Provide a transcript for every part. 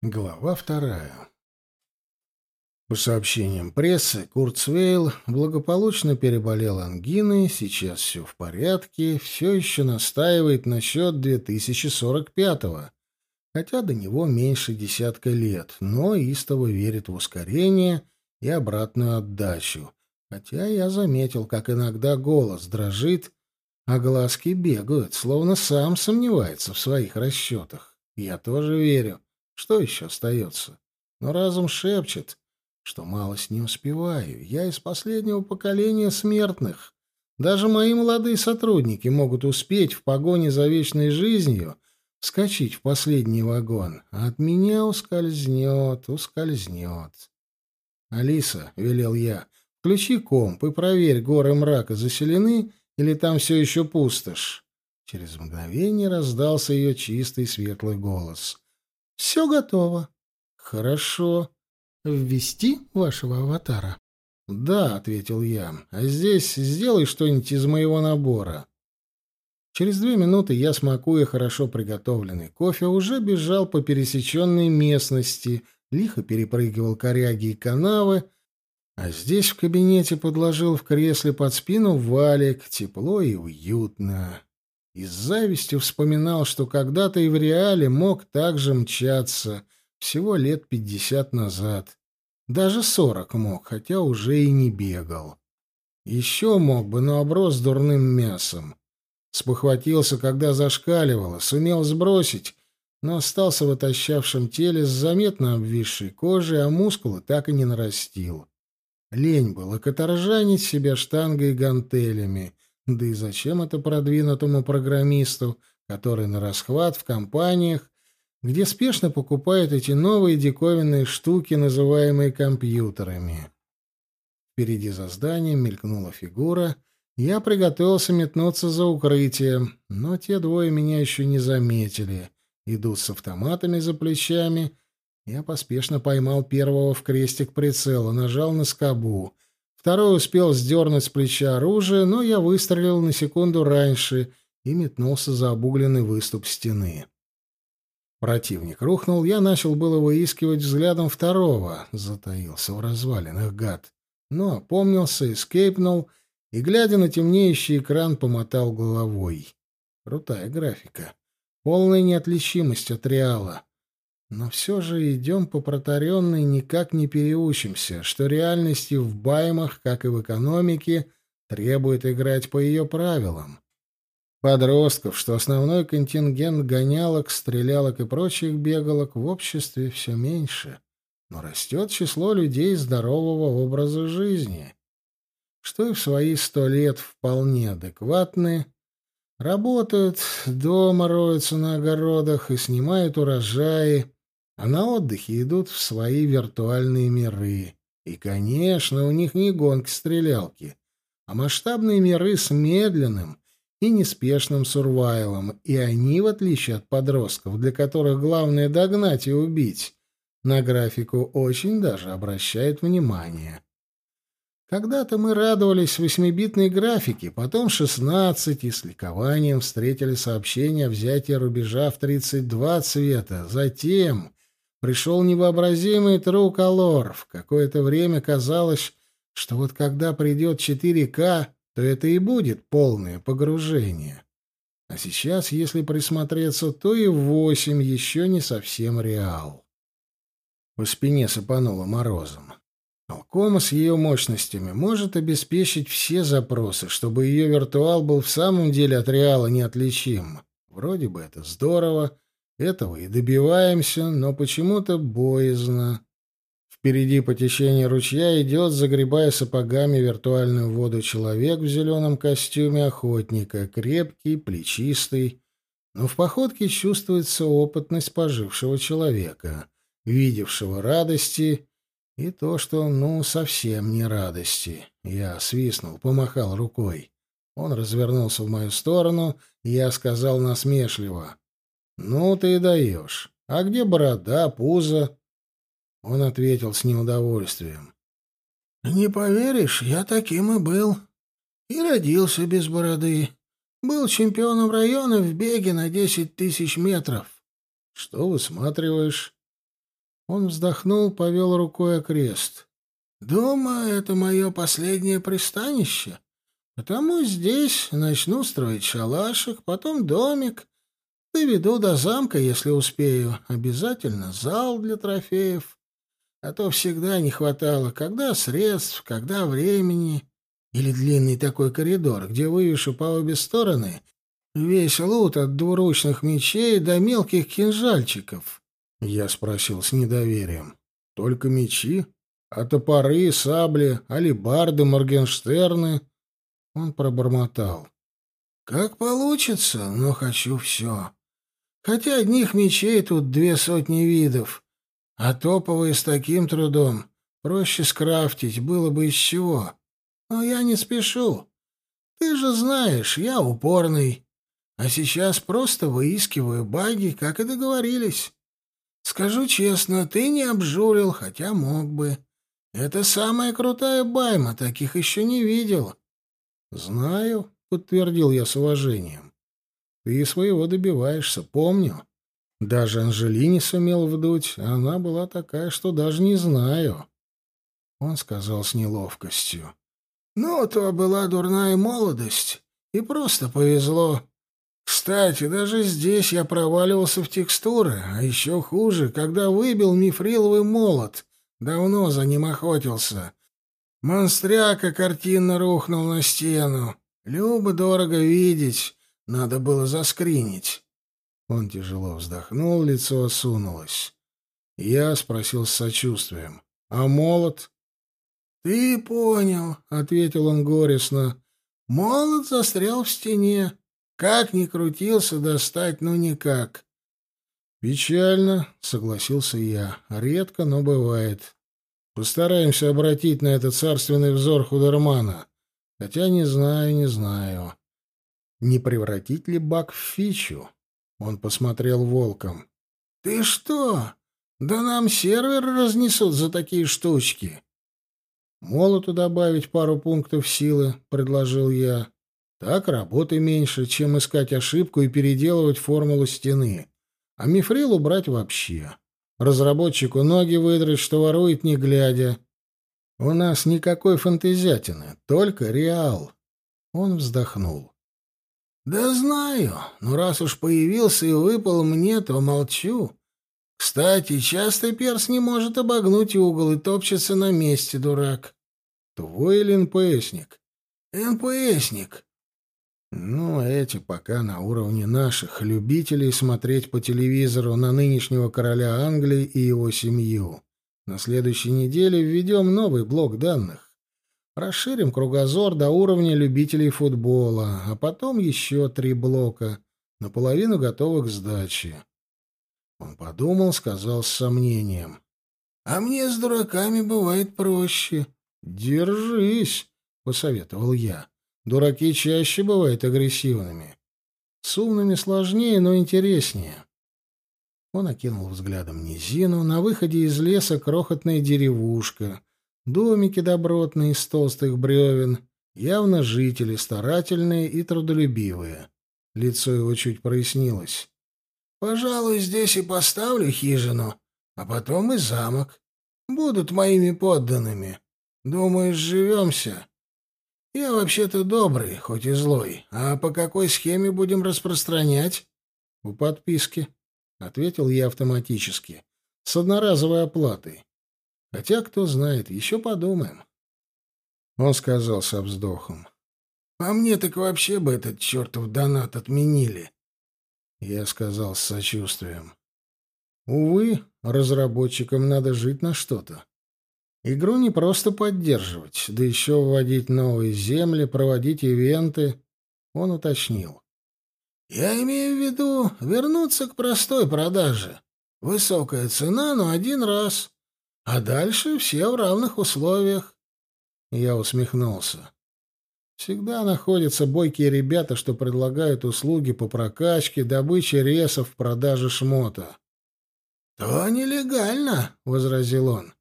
Глава вторая. По сообщениям прессы, Курцвейл благополучно переболел ангиной, сейчас все в порядке, все еще настаивает насчет 2045-го, хотя до него меньше десятка лет, но истово верит в ускорение и обратную отдачу. Хотя я заметил, как иногда голос дрожит, а глазки бегают, словно сам сомневается в своих расчетах. Я тоже верю. Что еще остается? Но разум шепчет, что малость не успеваю. Я из последнего поколения смертных. Даже мои молодые сотрудники могут успеть в погоне за вечной жизнью вскочить в последний вагон, а от меня ускользнет, ускользнет. «Алиса», — велел я, — «включи комп и проверь, горы мрака заселены или там все еще пустошь». Через мгновение раздался ее чистый светлый голос. Все готово. Хорошо. Ввести вашего аватара? Да, ответил я. А здесь сделай что-нибудь из моего набора. Через две минуты я, смакуя хорошо приготовленный кофе, уже бежал по пересеченной местности, лихо перепрыгивал коряги и канавы, а здесь в кабинете подложил в кресле под спину валик, тепло и уютно и с завистью вспоминал, что когда-то и в реале мог так же мчаться, всего лет пятьдесят назад. Даже сорок мог, хотя уже и не бегал. Еще мог бы, но оброс дурным мясом. Спохватился, когда зашкаливало, сумел сбросить, но остался в отощавшем теле с заметно обвисшей кожей, а мускулы так и не нарастил. Лень было каторжанить себя штангой и гантелями — да и зачем это продвинутому программисту, который на расхват в компаниях, где спешно покупают эти новые диковинные штуки, называемые компьютерами? Впереди за зданием мелькнула фигура. Я приготовился метнуться за укрытие, но те двое меня еще не заметили. Идут с автоматами за плечами. Я поспешно поймал первого в крестик прицела, нажал на скобу — Второй успел сдернуть с плеча оружие, но я выстрелил на секунду раньше и метнулся за обугленный выступ стены. Противник рухнул, я начал было выискивать взглядом второго, затаился в развалинах гад, но опомнился, эскейпнул и, глядя на темнеющий экран, помотал головой. Крутая графика. Полная неотличимость от реала. Но все же идем по протаренной, никак не переучимся, что реальности в баймах, как и в экономике, требует играть по ее правилам. Подростков, что основной контингент гонялок, стрелялок и прочих бегалок в обществе все меньше, но растет число людей здорового образа жизни, что и в свои сто лет вполне адекватны, работают, дома роются на огородах и снимают урожаи, а на отдыхе идут в свои виртуальные миры. И, конечно, у них не гонки-стрелялки, а масштабные миры с медленным и неспешным сурвайлом, и они, в отличие от подростков, для которых главное догнать и убить, на графику очень даже обращают внимание. Когда-то мы радовались восьмибитной графике, потом шестнадцать, и с ликованием встретили сообщение о взятии рубежа в тридцать два цвета. Затем пришел невообразимый труколор. В какое-то время казалось, что вот когда придет 4К, то это и будет полное погружение. А сейчас, если присмотреться, то и 8 еще не совсем реал. По спине сыпануло морозом. Алкома с ее мощностями может обеспечить все запросы, чтобы ее виртуал был в самом деле от реала неотличим. Вроде бы это здорово, этого и добиваемся, но почему-то боязно. Впереди по течению ручья идет, загребая сапогами виртуальную воду человек в зеленом костюме охотника, крепкий, плечистый, но в походке чувствуется опытность пожившего человека, видевшего радости и то, что, ну, совсем не радости. Я свистнул, помахал рукой. Он развернулся в мою сторону, и я сказал насмешливо — «Ну ты и даешь. А где борода, пузо?» Он ответил с неудовольствием. «Не поверишь, я таким и был. И родился без бороды. Был чемпионом района в беге на десять тысяч метров». «Что высматриваешь?» Он вздохнул, повел рукой окрест. «Думаю, это мое последнее пристанище. Потому здесь начну строить шалашик, потом домик. Доведу до замка, если успею. Обязательно зал для трофеев. А то всегда не хватало, когда средств, когда времени. Или длинный такой коридор, где вывешу по обе стороны весь лут от двуручных мечей до мелких кинжальчиков. Я спросил с недоверием. Только мечи? А топоры, сабли, алибарды, моргенштерны? Он пробормотал. Как получится, но хочу все. Хотя одних мечей тут две сотни видов, а топовые с таким трудом проще скрафтить было бы из чего. Но я не спешу. Ты же знаешь, я упорный. А сейчас просто выискиваю баги, как и договорились. Скажу честно, ты не обжурил, хотя мог бы. Это самая крутая байма, таких еще не видел. Знаю, подтвердил я с уважением. Ты своего добиваешься, помню. Даже Анжелине сумел вдуть, она была такая, что даже не знаю. Он сказал с неловкостью. Ну, то была дурная молодость, и просто повезло. Кстати, даже здесь я проваливался в текстуры, а еще хуже, когда выбил мифриловый молот. Давно за ним охотился. Монстряка картинно рухнул на стену. Любо дорого видеть, надо было заскринить. Он тяжело вздохнул, лицо осунулось. Я спросил с сочувствием. «А молот?» «Ты понял», — ответил он горестно. «Молот застрял в стене. Как ни крутился, достать, ну никак». «Печально», — согласился я. «Редко, но бывает. Постараемся обратить на это царственный взор Худермана. Хотя не знаю, не знаю. Не превратить ли Бак в фичу?» Он посмотрел волком. «Ты что? Да нам сервер разнесут за такие штучки!» «Молоту добавить пару пунктов силы», — предложил я. «Так работы меньше, чем искать ошибку и переделывать формулу стены. А мифрил убрать вообще. Разработчику ноги выдрать, что ворует не глядя. У нас никакой фантазиатины, только реал». Он вздохнул. «Да знаю, но раз уж появился и выпал мне, то молчу. Кстати, часто перс не может обогнуть угол и топчется на месте, дурак. Твой или НПСник? НПСник. Ну, эти пока на уровне наших любителей смотреть по телевизору на нынешнего короля Англии и его семью. На следующей неделе введем новый блок данных. Расширим кругозор до уровня любителей футбола, а потом еще три блока, наполовину готовых к сдаче. Он подумал, сказал с сомнением. «А мне с дураками бывает проще». «Держись», — посоветовал я. «Дураки чаще бывают агрессивными. С умными сложнее, но интереснее». Он окинул взглядом низину. На выходе из леса крохотная деревушка. Домики добротные из толстых бревен. Явно жители, старательные и трудолюбивые. Лицо его чуть прояснилось. Пожалуй, здесь и поставлю хижину, а потом и замок. Будут моими подданными. Думаешь, живемся? Я вообще-то добрый, хоть и злой. А по какой схеме будем распространять? У подписки, — ответил я автоматически. С одноразовой оплатой. Хотя, кто знает, еще подумаем. Он сказал со вздохом. По мне так вообще бы этот чертов донат отменили. Я сказал с сочувствием. Увы, разработчикам надо жить на что-то. Игру не просто поддерживать, да еще вводить новые земли, проводить ивенты. Он уточнил. Я имею в виду вернуться к простой продаже. Высокая цена, но один раз. А дальше все в равных условиях. Я усмехнулся. Всегда находятся бойкие ребята, что предлагают услуги по прокачке, добыче ресов, продаже шмота. «То нелегально», — возразил он.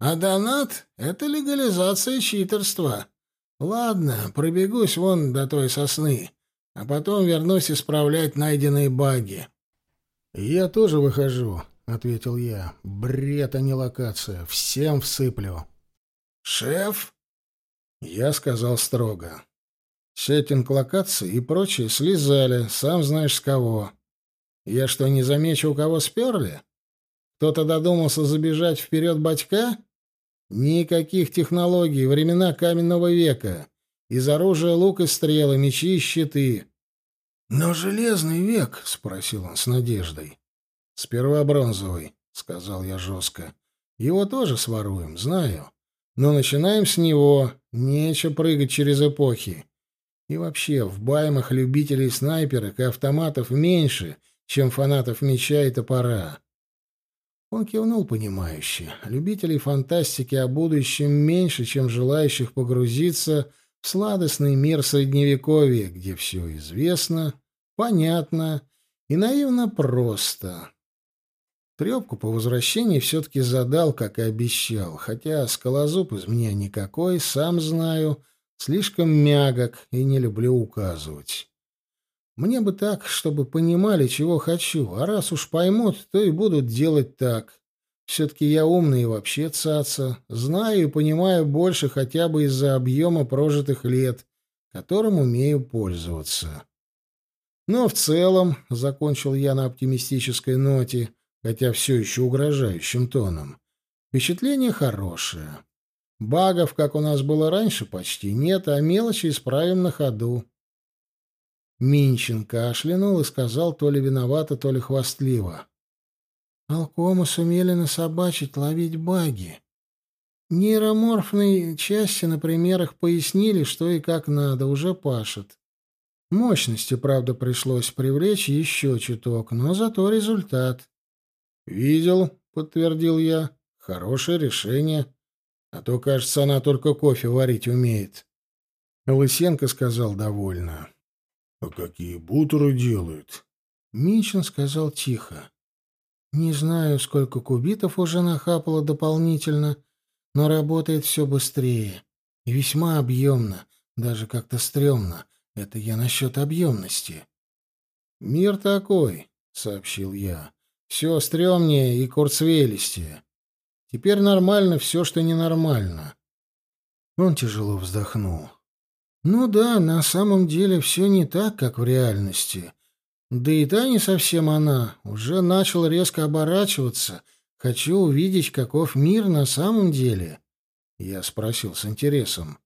«А донат — это легализация читерства. Ладно, пробегусь вон до той сосны, а потом вернусь исправлять найденные баги». «Я тоже выхожу», — ответил я. «Бред, а не локация. Всем всыплю». «Шеф?» Я сказал строго. Сеттинг локации и прочее слезали, сам знаешь с кого. Я что, не замечу, у кого сперли? Кто-то додумался забежать вперед батька? Никаких технологий, времена каменного века. Из оружия лук и стрелы, мечи и щиты. «Но железный век?» — спросил он с надеждой. «Сперва бронзовый», — сказал я жестко. «Его тоже своруем, знаю. Но начинаем с него. Нечего прыгать через эпохи. И вообще, в баймах любителей снайперок и автоматов меньше, чем фанатов меча и топора. Он кивнул понимающе. Любителей фантастики о будущем меньше, чем желающих погрузиться в сладостный мир Средневековья, где все известно, понятно и наивно просто. Трепку по возвращении все-таки задал, как и обещал, хотя скалозуб из меня никакой, сам знаю, слишком мягок и не люблю указывать. Мне бы так, чтобы понимали, чего хочу, а раз уж поймут, то и будут делать так. Все-таки я умный и вообще цаца, знаю и понимаю больше хотя бы из-за объема прожитых лет, которым умею пользоваться. Но в целом, — закончил я на оптимистической ноте, хотя все еще угрожающим тоном, — впечатление хорошее. Багов, как у нас было раньше, почти нет, а мелочи исправим на ходу. Минчин кашлянул и сказал то ли виновато, то ли хвастливо. Алкому сумели насобачить ловить баги. Нейроморфные части на примерах пояснили, что и как надо, уже пашет. Мощности, правда, пришлось привлечь еще чуток, но зато результат. «Видел», — подтвердил я, — «хорошее решение. А то, кажется, она только кофе варить умеет». Лысенко сказал довольно. «А какие бутеры делают?» Минчин сказал тихо. «Не знаю, сколько кубитов уже нахапало дополнительно, но работает все быстрее. И весьма объемно, даже как-то стрёмно. Это я насчет объемности». «Мир такой», — сообщил я. «Все стрёмнее и курцвелистее. Теперь нормально все, что ненормально». Он тяжело вздохнул. Ну да, на самом деле все не так, как в реальности. Да и та не совсем она. Уже начал резко оборачиваться. Хочу увидеть, каков мир на самом деле. Я спросил с интересом.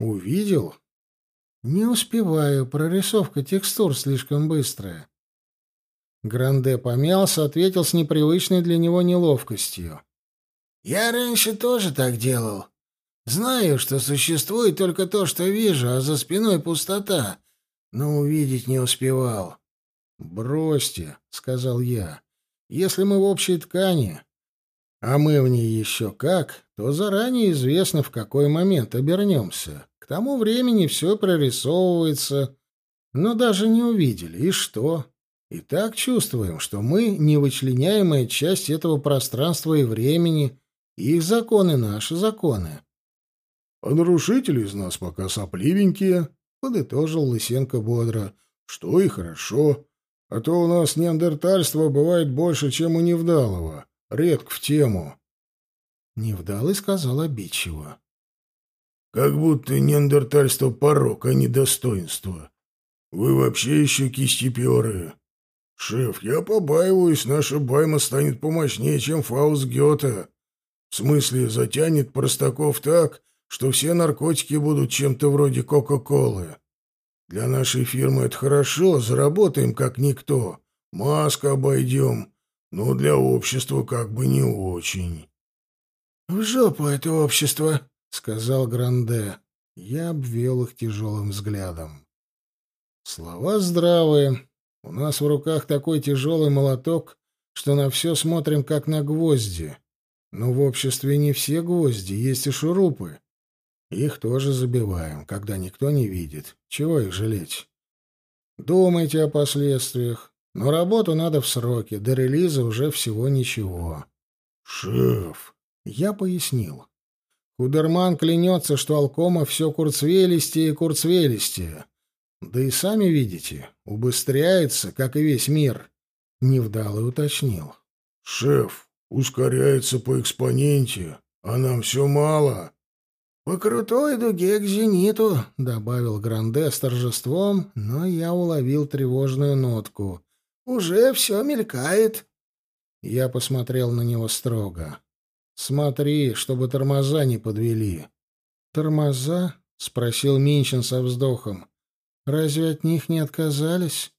Увидел? Не успеваю, прорисовка текстур слишком быстрая. Гранде помялся, ответил с непривычной для него неловкостью. «Я раньше тоже так делал. Знаю, что существует только то, что вижу, а за спиной пустота, но увидеть не успевал. «Бросьте», — сказал я, — «если мы в общей ткани, а мы в ней еще как, то заранее известно, в какой момент обернемся. К тому времени все прорисовывается, но даже не увидели. И что? И так чувствуем, что мы — невычленяемая часть этого пространства и времени, их законы — наши законы. А нарушители из нас пока сопливенькие, — подытожил Лысенко бодро. — Что и хорошо. А то у нас неандертальство бывает больше, чем у Невдалова. Редко в тему. Невдалый сказал обидчиво. — Как будто неандертальство — порок, а не достоинство. Вы вообще еще кистеперы. Шеф, я побаиваюсь, наша байма станет помощнее, чем Фауст Гёте. В смысле, затянет простаков так, что все наркотики будут чем-то вроде Кока-Колы. Для нашей фирмы это хорошо, заработаем как никто. Маска обойдем, но для общества как бы не очень. — В жопу это общество, — сказал Гранде. Я обвел их тяжелым взглядом. Слова здравые. У нас в руках такой тяжелый молоток, что на все смотрим как на гвозди. Но в обществе не все гвозди, есть и шурупы. Их тоже забиваем, когда никто не видит. Чего их жалеть? Думайте о последствиях. Но работу надо в сроки. До релиза уже всего ничего. Шеф, я пояснил. Кудерман клянется, что Алкома все курцвелистее и курцвелистее. Да и сами видите, убыстряется, как и весь мир. Невдалый уточнил. «Шеф, ускоряется по экспоненте, а нам все мало». «По крутой дуге к зениту», — добавил Гранде с торжеством, но я уловил тревожную нотку. «Уже все мелькает». Я посмотрел на него строго. «Смотри, чтобы тормоза не подвели». «Тормоза?» — спросил Минчин со вздохом. «Разве от них не отказались?»